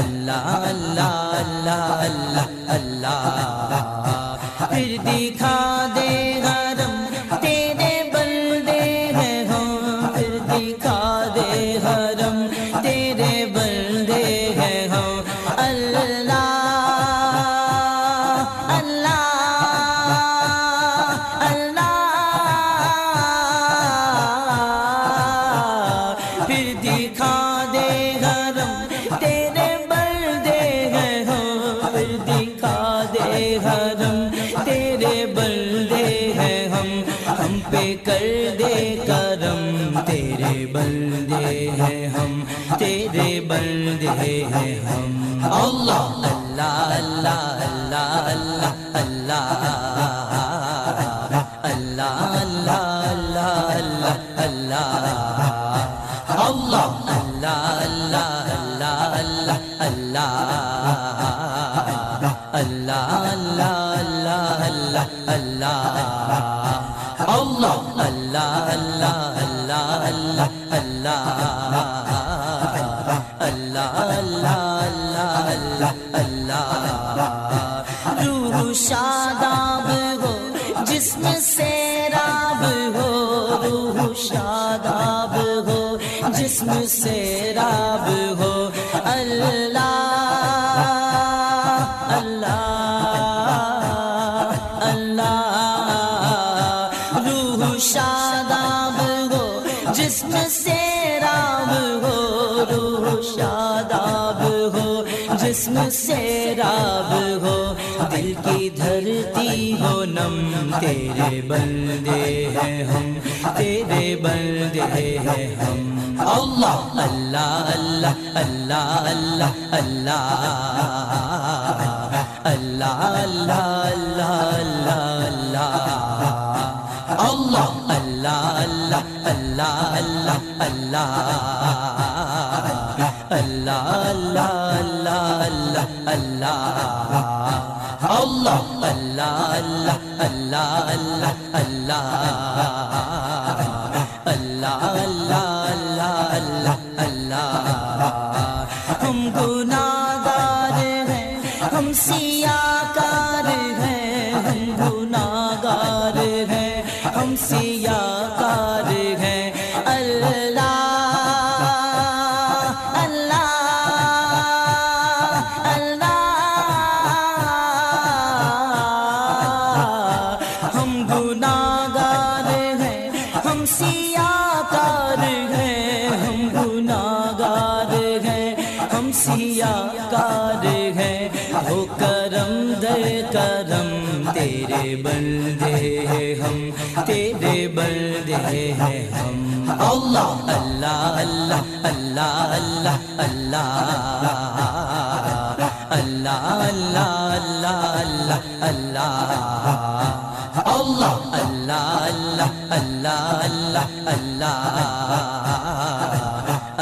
الله الله الله الله تیرے بندے ہیں ہم اللہ اللہ اللہ اللہ اللہ اللہ اللہ اللہ اللہ اللہ اللہ اللہ اللہ اللہ اللہ اللہ اللہ اللہ اللہ اللہ اللہ. اللہ روح شاداب ہو، جسم سے راب ہو، روح شاداب ہو، جسم سے راب ہو. اللہ اللہ اللہ. روح شاداب ہو، جسم سے جسم سے راب ہو دل کی دھرتی ہو نم تیرے بندے ہیں ہم تیرے بندے ہیں ہم اللہ اللہ اللہ اللہ اللہ اللہ اللہ اللہ اللہ اللہ اللہ اللہ اللہ اللہ اللہ اللہ اللہ سیاہ کار ہیں ہو کرم در کرم تیرے بندے ہیں ہم تیرے بندے ہیں ہم اللہ اللہ اللہ اللہ اللہ اللہ اللہ اللہ اللہ اللہ اللہ اللہ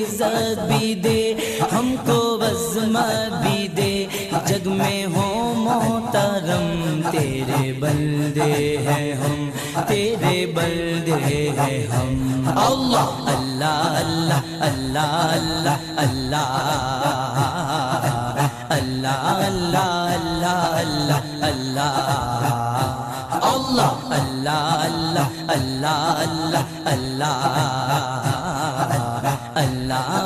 عزت بھی دے، ہم کو عظمت بھی دے۔ جگ میں ہو محترم، تیرے بندے ہیں ہم، تیرے بندے ہیں ہم۔ اللہ اللہ اللہ اللہ اللہ اللہ۔ Allah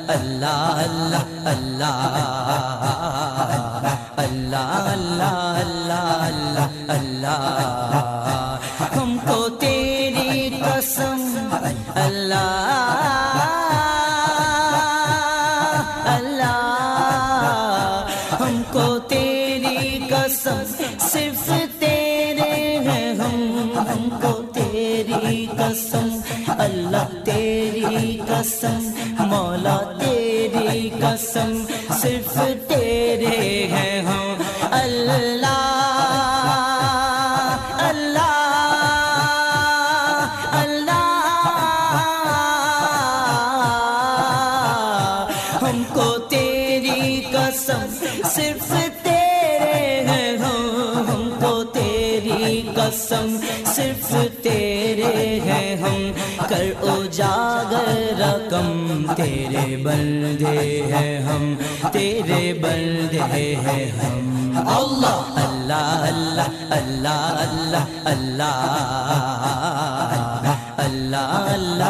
اللہ اللہ اللہ اللہ اللہ اللہ اللہ اللہ ہم کو تیری قسم اللہ اللہ ہم کو تیری قسم صرف تیرے ہیں ہم ہم کو تیری قسم تیری قسم مولا تیری قسم صرف تیرے ہیں تیری قسم صرف تیرے ہیں ہم کر اجاگر رقم تیرے بندے ہیں ہم تیرے بندے ہیں ہم اللہ اللہ اللہ اللہ اللہ اللہ اللہ اللہ